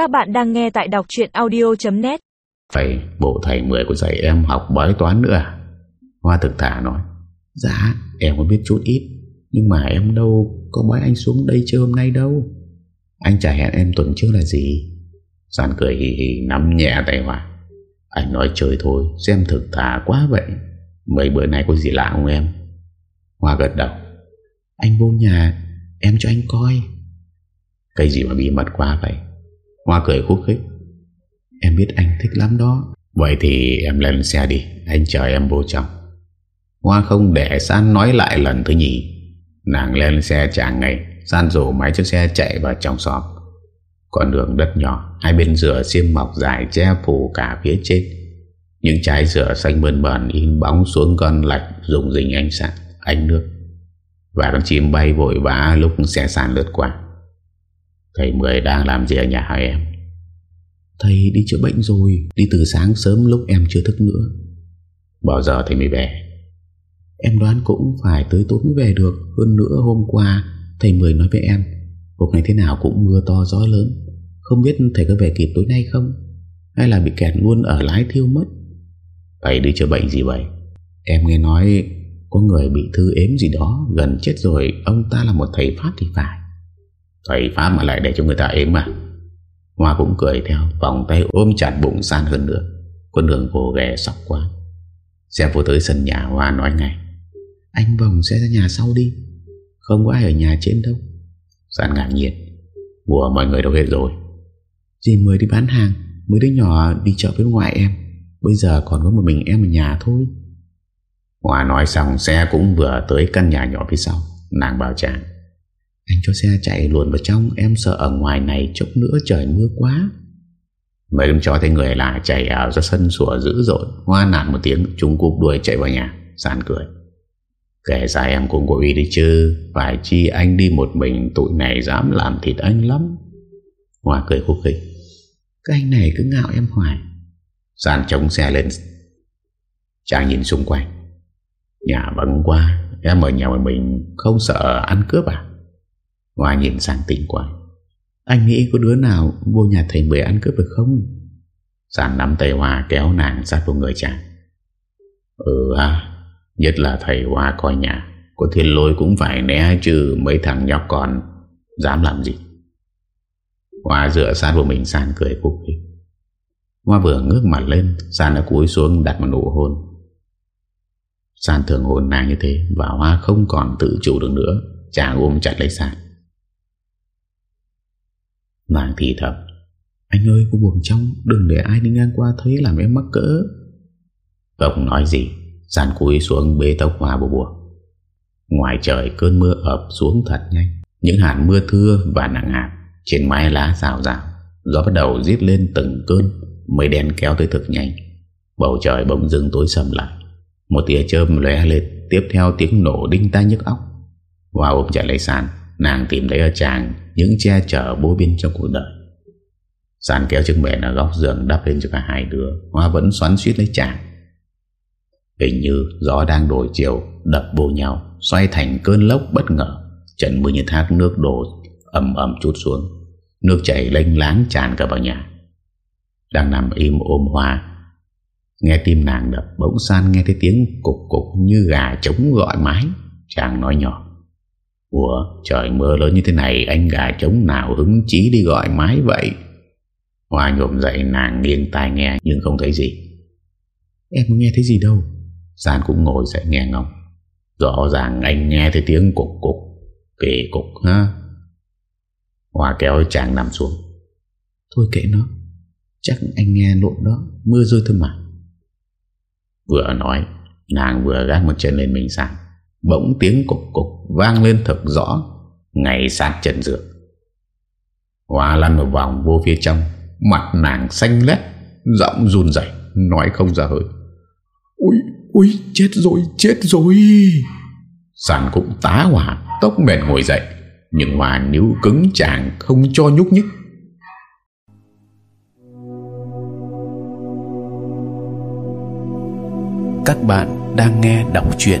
Các bạn đang nghe tại đọc chuyện audio.net Phải bộ thầy Mười của dạy em học bói toán nữa à? Hoa thực thả nói. Dạ em có biết chút ít. Nhưng mà em đâu có bói anh xuống đây chơi hôm nay đâu. Anh chả hẹn em tuần trước là gì? Giàn cười hì hì, nắm nhẹ tay Hoa. Anh nói chơi thôi, Xem thực thả quá vậy. Mấy bữa nay có gì lạ không em? Hoa gật đầu. Anh vô nhà, Em cho anh coi. Cái gì mà bí mật quá vậy? Hoa cười khúc khích. Em biết anh thích lắm đó. Vậy thì em lên xe đi. Anh chờ em vô trong. Hoa không để San nói lại lần thứ nhì. Nàng lên xe chàng ngày San rủ máy chiếc xe chạy vào trong xóm. Con đường đất nhỏ, Hai bên dừa xiêm mọc dài che phủ cả phía trên. Những trái dừa xanh bơn bẩn In bóng xuống con lạch Dùng dình ánh sáng, ánh nước. Và con chim bay vội vã Lúc xe sàn lướt qua. Thầy Mười đang làm gì ở nhà hai em? Thầy đi chữa bệnh rồi Đi từ sáng sớm lúc em chưa thức nữa. Bao giờ thầy mới về? Em đoán cũng phải tới tối mới về được. Hơn nữa hôm qua Thầy Mười nói với em Hôm nay thế nào cũng mưa to gió lớn. Không biết thầy có về kịp tối nay không? Hay là bị kẹt luôn ở lái thiêu mất? Thầy đi chữa bệnh gì vậy? Em nghe nói Có người bị thư ếm gì đó Gần chết rồi. Ông ta là một thầy Pháp thì phải Thầy Pháp mà lại để cho người ta ếm mà Hoa cũng cười theo, Vòng tay ôm chặt bụng san hơn nữa. Con đường gồ ghè sọc quá. Xe vô tới sân nhà, Hoa nói ngay. Anh vòng xe ra nhà sau đi. Không có ai ở nhà trên đâu. San ngạc nhiên. Của mọi người đâu hết rồi. Dì mới đi bán hàng Mới đứa nhỏ đi chợ bên ngoài em. Bây giờ còn có một mình em ở nhà thôi. Hoa nói xong, Xe cũng vừa tới căn nhà nhỏ phía sau. Nàng bảo chàng anh cho xe chạy luồn vào trong, Em sợ ở ngoài này chốc nữa trời mưa quá. Mấy con chó thấy người lạ chạy ảo ra sân sủa dữ dội, Hoa nạt một tiếng Chúng cúp đuôi chạy vào nhà, Sàn cười. Kể ra em cũng có ý đi chứ, Phải chi anh đi một mình, Tụi này dám làm thịt anh lắm. Hoa cười khúc khích. Cái anh này cứ ngạo em hoài. Sàn chống xe lên. Chàng nhìn xung quanh. Nhà vắng quá, Em ở nhà một mình, không sợ ăn cướp à? Hoa nhìn sang tỉnh quay. Anh nghĩ có đứa nào vô nhà thầy Mười ăn cướp được không? Sàn nắm tay Hoa kéo nàng sát vào người chàng. Ừ ha Nhất là thầy Hoa coi nhà. Có thiên lôi cũng phải né chứ Mấy thằng nhóc còn Dám làm gì? Hoa dựa sát vào mình San cười cục đi Hoa vừa ngước mặt lên San đã cúi xuống đặt một nụ hôn. San thường hôn nàng như thế Và Hoa không còn tự chủ được nữa. Chàng ôm chặt lấy San Nàng thì thầm. Anh ơi cô buồn trong Đừng để ai đi ngang qua thấy làm em mắc cỡ. Không nói gì Sàn cúi xuống bế tóc hoa bùa bùa. Ngoài trời cơn mưa ập xuống thật nhanh. Những hạt mưa thưa và nặng hạt Trên mái lá rào rào. Gió bắt đầu giết lên từng cơn, Mây đen kéo tới thực nhanh. Bầu trời bỗng dưng tối sầm lại. Một tia chơm lóe lên, Tiếp theo tiếng nổ đinh tai nhức óc. Hoa ôm chạy lấy sàn. Nàng tìm thấy ở chàng Những che chở bố biên trong cuộc đời. Sàn kéo chiếc mền ở góc giường Đắp lên cho cả hai đứa, Hoa vẫn xoắn suýt lấy chàng Hình như gió đang đổi chiều, Đập vô nhau, Xoay thành cơn lốc bất ngờ. Trận mưa như thác nước đổ ầm ầm chút xuống. Nước chảy lênh láng tràn cả vào nhà. Đang nằm im ôm hoa, Nghe tim nàng đập, Bỗng san nghe thấy tiếng cục cục Như gà trống gọi mái Chàng nói nhỏ. Ủa trời mưa lớn như thế này Anh gà trống nào hứng chí đi gọi mái vậy? Hoa nhộm dậy nàng nghiêng tai nghe Nhưng không thấy gì. Em không nghe thấy gì đâu. Giàn cũng ngồi dậy nghe ngóng. Rõ ràng anh nghe thấy tiếng cục cục Kỳ cục ha Hoa kéo chàng nằm xuống. Thôi kệ nó. Chắc anh nghe lộn đó. Mưa rơi thôi mà. Vừa nói Nàng vừa gác một chân lên mình sang Bỗng tiếng cục cục vang lên thật rõ. Ngày sát chân giường Hoa lăn một vòng vô phía trong. Mặt nàng xanh lét Giọng run dậy Nói không ra hơi. Ui, ui, chết rồi, chết rồi. Sàn cũng tá hỏa Tốc mệt ngồi dậy. Nhưng mà níu cứng chàng không cho nhúc nhích. Các bạn đang nghe đọc truyện